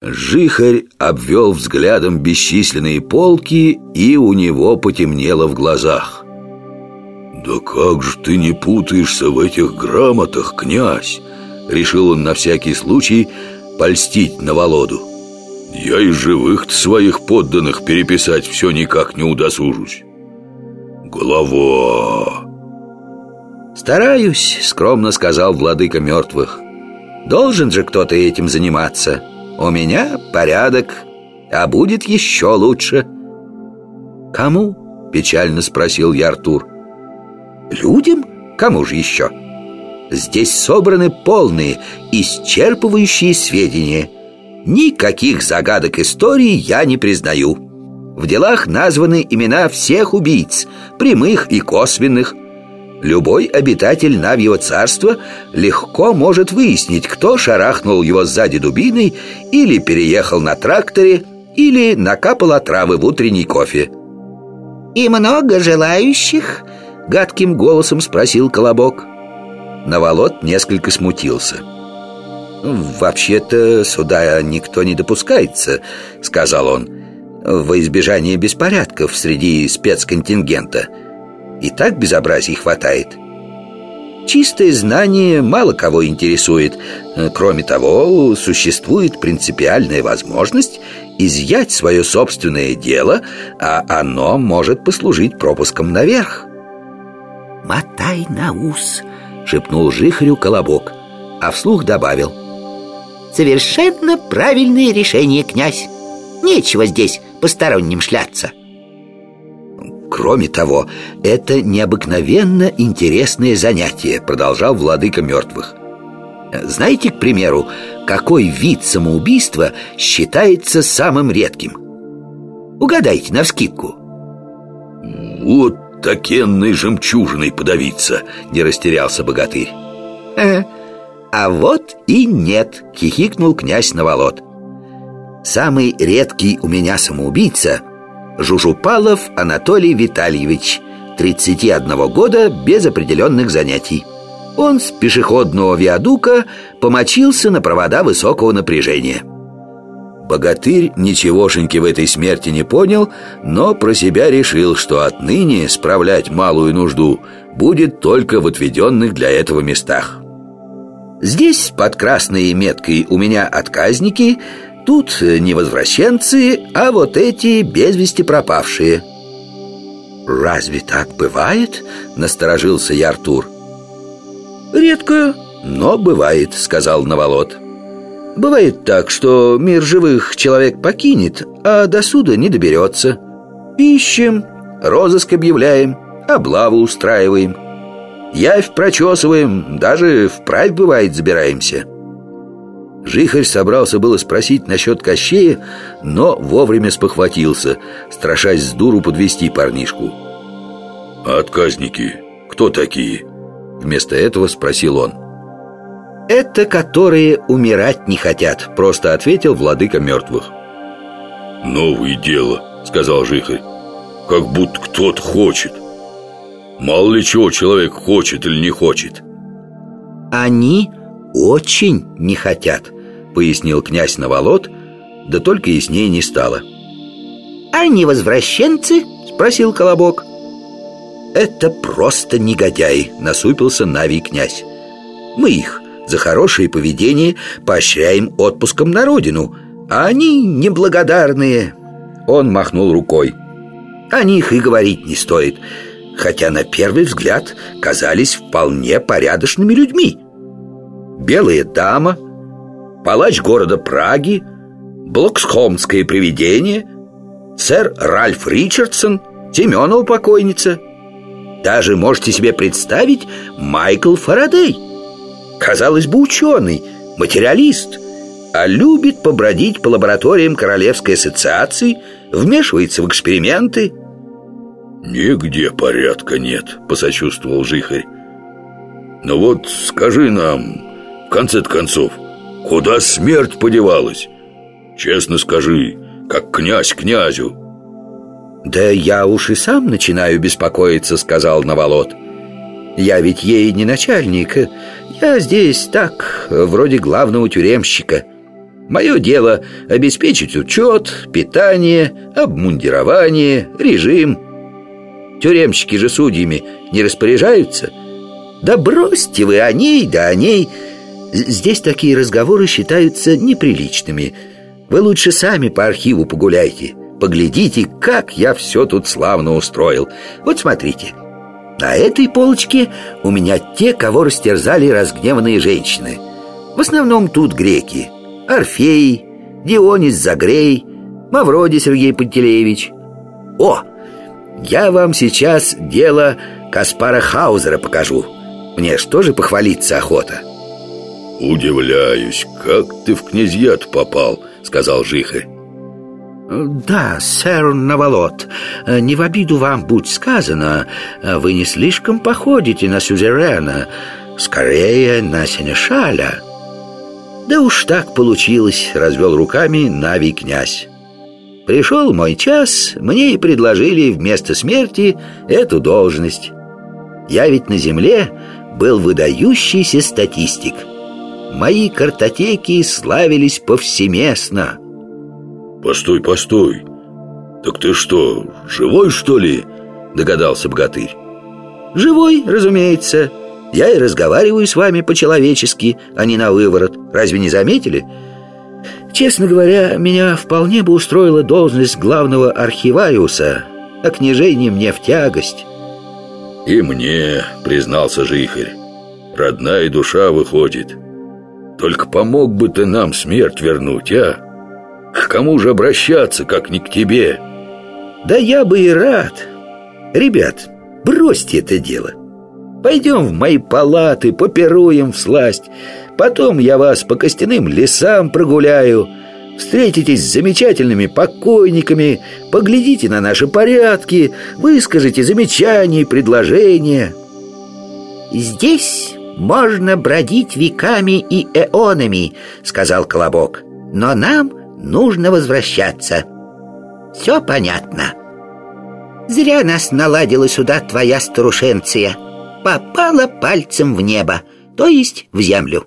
Жихарь обвел взглядом бесчисленные полки, и у него потемнело в глазах. «Да как же ты не путаешься в этих грамотах, князь?» Решил он на всякий случай польстить на Володу. «Я из живых своих подданных переписать все никак не удосужусь». «Голова!» «Стараюсь», — скромно сказал владыка мертвых. «Должен же кто-то этим заниматься». У меня порядок, а будет еще лучше Кому? Печально спросил я Артур Людям? Кому же еще? Здесь собраны полные, исчерпывающие сведения Никаких загадок истории я не признаю В делах названы имена всех убийц Прямых и косвенных Любой обитатель Навьего царства легко может выяснить, кто шарахнул его сзади дубиной или переехал на тракторе, или накапал отравы в утренний кофе. «И много желающих?» — гадким голосом спросил Колобок. Наволот несколько смутился. «Вообще-то сюда никто не допускается», — сказал он, «во избежание беспорядков среди спецконтингента». И так безобразий хватает. Чистое знание мало кого интересует. Кроме того, существует принципиальная возможность изъять свое собственное дело А оно может послужить пропуском наверх. «Мотай на ус!» — шепнул Жихарю Колобок А вслух добавил. «Совершенно правильное решение, князь. Нечего здесь посторонним шляться Кроме того, это необыкновенно интересное занятие, продолжал владыка мертвых. Знаете, к примеру, какой вид самоубийства считается самым редким? Угадайте навскидку. Вот такенной жемчужиной подавиться, не растерялся богатырь. А, а вот и нет, хихикнул князь Наволод. Самый редкий у меня самоубийца Жужупалов Анатолий Витальевич 31 года без определенных занятий Он с пешеходного виадука помочился на провода высокого напряжения Богатырь ничегошеньки в этой смерти не понял, но про себя решил, что отныне справлять малую нужду будет только в отведенных для этого местах. Здесь под красной меткой у меня отказники, Тут не возвращенцы, а вот эти без вести пропавшие. «Разве так бывает?» — насторожился я Артур. «Редко, но бывает», — сказал Наволот. «Бывает так, что мир живых человек покинет, а до суда не доберется. Ищем, розыск объявляем, облаву устраиваем. Явь прочесываем, даже вправь бывает забираемся» Жихарь собрался было спросить насчет Кощея, но вовремя спохватился, страшась с дуру подвести парнишку. «А отказники кто такие?» Вместо этого спросил он. «Это которые умирать не хотят», просто ответил владыка мертвых. «Новое дело», — сказал Жихарь. «Как будто кто-то хочет. Мало ли чего человек хочет или не хочет». «Они очень не хотят», пояснил князь Наволот, да только яснее не стало. «Они возвращенцы?» — спросил Колобок. «Это просто негодяи», — насупился Навий князь. «Мы их за хорошее поведение поощряем отпуском на родину, а они неблагодарные». Он махнул рукой. О них и говорить не стоит, хотя на первый взгляд казались вполне порядочными людьми. Белая дама — палач города Праги, блоксхомское привидение, сэр Ральф Ричардсон, Семенова покойница. Даже можете себе представить Майкл Фарадей. Казалось бы, ученый, материалист, а любит побродить по лабораториям Королевской ассоциации, вмешивается в эксперименты. «Нигде порядка нет», — посочувствовал Жихарь. «Но вот скажи нам, в конце-то концов, — Куда смерть подевалась? Честно скажи, как князь князю. Да я уж и сам начинаю беспокоиться, сказал Наволот. Я ведь ей не начальник. Я здесь так, вроде главного тюремщика. Мое дело обеспечить учет, питание, обмундирование, режим. Тюремщики же судьями не распоряжаются. Да бросьте вы о ней, да о ней Здесь такие разговоры считаются неприличными. Вы лучше сами по архиву погуляйте. Поглядите, как я все тут славно устроил. Вот смотрите. На этой полочке у меня те, кого растерзали разгневанные женщины. В основном тут греки. Орфей, Дионис Загрей, Мавроди Сергей Пантелеевич. О, я вам сейчас дело Каспара Хаузера покажу. Мне что же похвалиться охота Удивляюсь, как ты в князья попал, сказал Жихарь. «Да, сэр Наволот, не в обиду вам будь сказано Вы не слишком походите на сюзерена Скорее на сенешаля. Да уж так получилось, развел руками Навий князь. Пришел мой час, мне и предложили вместо смерти эту должность. Я ведь на земле был выдающийся статистик Мои картотеки славились повсеместно. Постой, постой. Так ты что, живой что ли? Догадался богатырь. Живой, разумеется. Я и разговариваю с вами по-человечески, а не на выворот. Разве не заметили? Честно говоря, меня вполне бы устроила должность главного архивариуса А княжение мне в тягость. И мне, признался Жихарь. Родная душа выходит Только помог бы ты нам смерть вернуть, а? К кому же обращаться, как не к тебе? Да я бы и рад. Ребят, бросьте это дело. Пойдем в мои палаты, попируем в сласть. Потом я вас по костяным лесам прогуляю. Встретитесь с замечательными покойниками Поглядите на наши порядки Выскажите замечания и предложения. «Здесь можно бродить веками и эонами», — сказал Колобок «Но нам нужно возвращаться. Все понятно. Зря нас наладила сюда твоя старушенция. Попала пальцем в небо, то есть в землю.